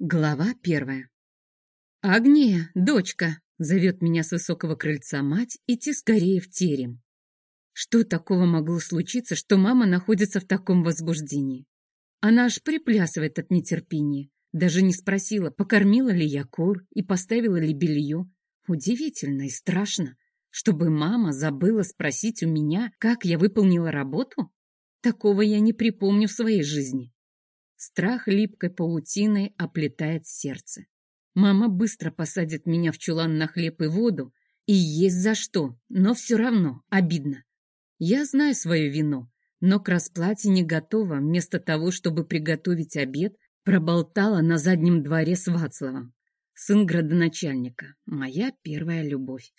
Глава первая. «Агния, дочка!» — зовет меня с высокого крыльца мать идти скорее в терем. Что такого могло случиться, что мама находится в таком возбуждении? Она аж приплясывает от нетерпения. Даже не спросила, покормила ли я кур и поставила ли белье. Удивительно и страшно, чтобы мама забыла спросить у меня, как я выполнила работу. Такого я не припомню в своей жизни. Страх липкой паутиной оплетает сердце. Мама быстро посадит меня в чулан на хлеб и воду, и есть за что, но все равно обидно. Я знаю свое вино, но к расплате не готова, вместо того, чтобы приготовить обед, проболтала на заднем дворе с Вацлавом. Сын градоначальника, моя первая любовь.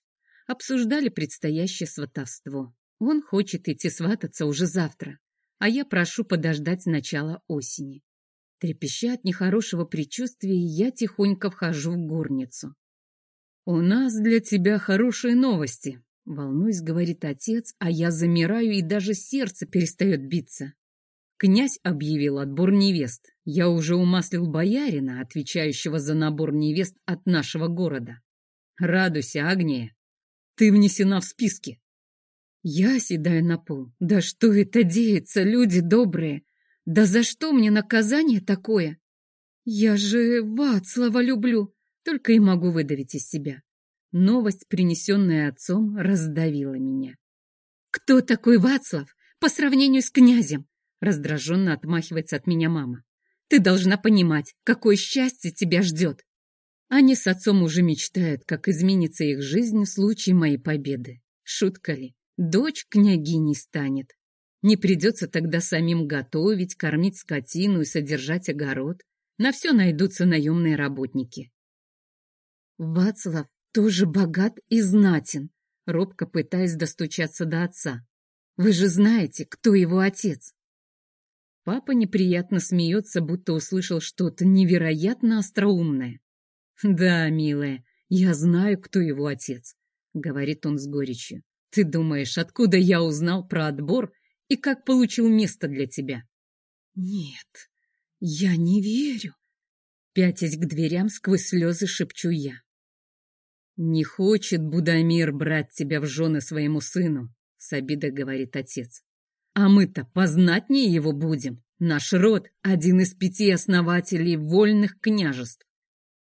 Обсуждали предстоящее сватовство. Он хочет идти свататься уже завтра, а я прошу подождать начала осени. Трепеща от нехорошего предчувствия, я тихонько вхожу в горницу. «У нас для тебя хорошие новости», — волнуюсь, говорит отец, а я замираю, и даже сердце перестает биться. Князь объявил отбор невест. Я уже умаслил боярина, отвечающего за набор невест от нашего города. Радуйся, Агния. Ты внесена в списки. Я седаю на пол. Да что это деется, люди добрые? Да за что мне наказание такое? Я же Вацлава люблю, только и могу выдавить из себя. Новость, принесенная отцом, раздавила меня. «Кто такой Вацлав по сравнению с князем?» Раздраженно отмахивается от меня мама. «Ты должна понимать, какое счастье тебя ждет!» Они с отцом уже мечтают, как изменится их жизнь в случае моей победы. Шутка ли? Дочь княгини станет. Не придется тогда самим готовить, кормить скотину и содержать огород. На все найдутся наемные работники. Вацлав тоже богат и знатен, робко пытаясь достучаться до отца. Вы же знаете, кто его отец. Папа неприятно смеется, будто услышал что-то невероятно остроумное. «Да, милая, я знаю, кто его отец», — говорит он с горечью. «Ты думаешь, откуда я узнал про отбор и как получил место для тебя. Нет, я не верю. Пятясь к дверям, сквозь слезы шепчу я. Не хочет Будамир брать тебя в жены своему сыну, с обидой говорит отец. А мы-то познатнее его будем. Наш род — один из пяти основателей вольных княжеств.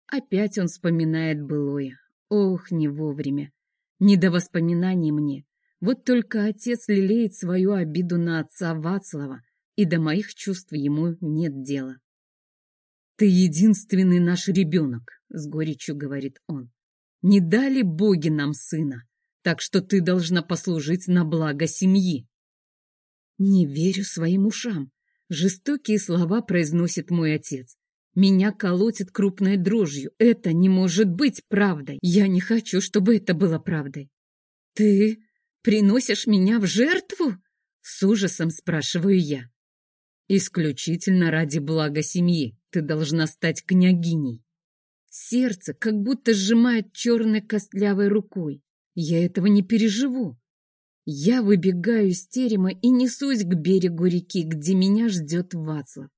Опять он вспоминает былое. Ох, не вовремя. Не до воспоминаний мне. Вот только отец лелеет свою обиду на отца Вацлава, и до моих чувств ему нет дела. «Ты единственный наш ребенок», — с горечью говорит он. «Не дали боги нам сына, так что ты должна послужить на благо семьи». Не верю своим ушам. Жестокие слова произносит мой отец. Меня колотит крупной дрожью. Это не может быть правдой. Я не хочу, чтобы это было правдой. Ты приносишь меня в жертву?» С ужасом спрашиваю я. «Исключительно ради блага семьи ты должна стать княгиней». Сердце как будто сжимает черной костлявой рукой. Я этого не переживу. Я выбегаю из терема и несусь к берегу реки, где меня ждет Вацлав.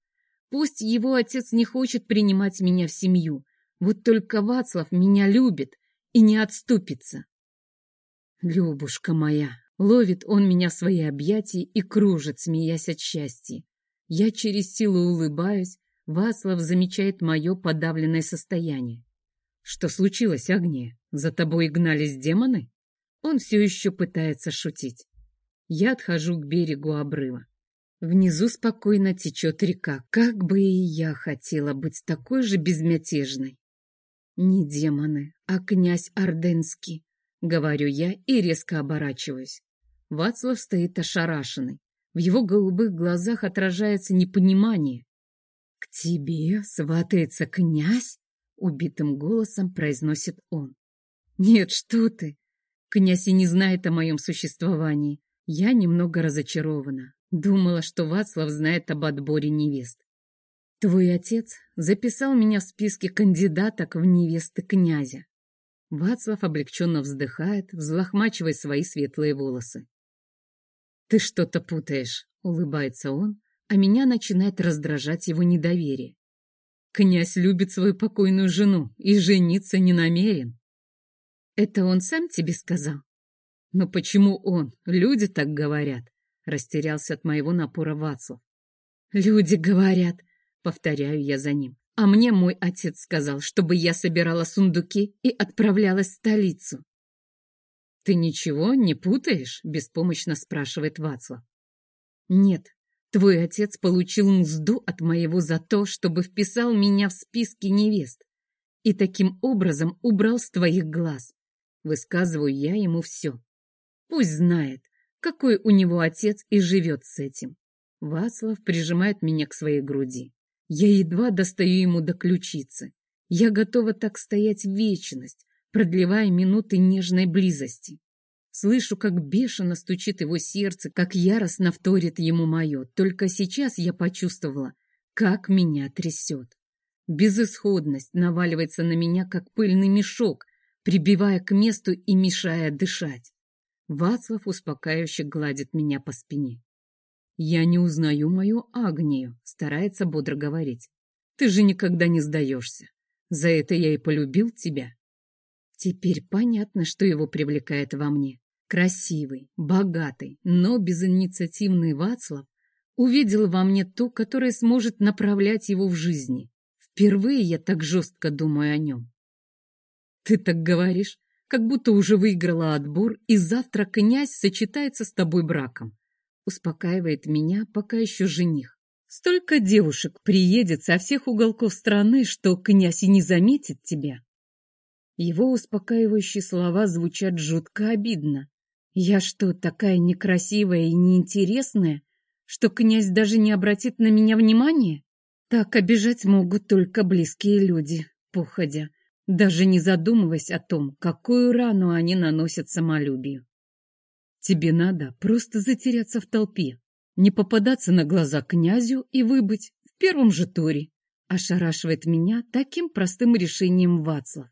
Пусть его отец не хочет принимать меня в семью, вот только Вацлав меня любит и не отступится. Любушка моя, ловит он меня в свои объятия и кружит, смеясь от счастья. Я через силу улыбаюсь, Васлов замечает мое подавленное состояние. Что случилось, Агния? За тобой гнались демоны? Он все еще пытается шутить. Я отхожу к берегу обрыва. Внизу спокойно течет река, как бы и я хотела быть такой же безмятежной. Не демоны, а князь Орденский. Говорю я и резко оборачиваюсь. Вацлав стоит ошарашенный. В его голубых глазах отражается непонимание. «К тебе сватается князь?» — убитым голосом произносит он. «Нет, что ты! Князь и не знает о моем существовании. Я немного разочарована. Думала, что Вацлав знает об отборе невест. Твой отец записал меня в списке кандидаток в невесты князя. Вацлав облегченно вздыхает, взлохмачивая свои светлые волосы. «Ты что-то путаешь», — улыбается он, а меня начинает раздражать его недоверие. Князь любит свою покойную жену и жениться не намерен. Это он сам тебе сказал? Но почему он? Люди так говорят. Растерялся от моего напора Вацлав. Люди говорят, повторяю я за ним. А мне мой отец сказал, чтобы я собирала сундуки и отправлялась в столицу. «Ты ничего не путаешь?» — беспомощно спрашивает Вацлав. «Нет, твой отец получил мзду от моего за то, чтобы вписал меня в списки невест и таким образом убрал с твоих глаз. Высказываю я ему все. Пусть знает, какой у него отец и живет с этим. Вацлав прижимает меня к своей груди. Я едва достаю ему до ключицы. Я готова так стоять вечность, продлевая минуты нежной близости. Слышу, как бешено стучит его сердце, как яростно вторит ему мое. Только сейчас я почувствовала, как меня трясет. Безысходность наваливается на меня, как пыльный мешок, прибивая к месту и мешая дышать. Вацлав успокаивающе гладит меня по спине. «Я не узнаю мою Агнию», — старается бодро говорить. «Ты же никогда не сдаешься. За это я и полюбил тебя». Теперь понятно, что его привлекает во мне. Красивый, богатый, но безинициативный Вацлав увидел во мне ту, которая сможет направлять его в жизни. Впервые я так жестко думаю о нем. Ты так говоришь, как будто уже выиграла отбор, и завтра князь сочетается с тобой браком. Успокаивает меня пока еще жених. Столько девушек приедет со всех уголков страны, что князь и не заметит тебя. Его успокаивающие слова звучат жутко обидно. Я что, такая некрасивая и неинтересная, что князь даже не обратит на меня внимания? Так обижать могут только близкие люди, походя, даже не задумываясь о том, какую рану они наносят самолюбию. Тебе надо просто затеряться в толпе, не попадаться на глаза князю и выбыть в первом же туре. Ошарашивает меня таким простым решением Вацлав.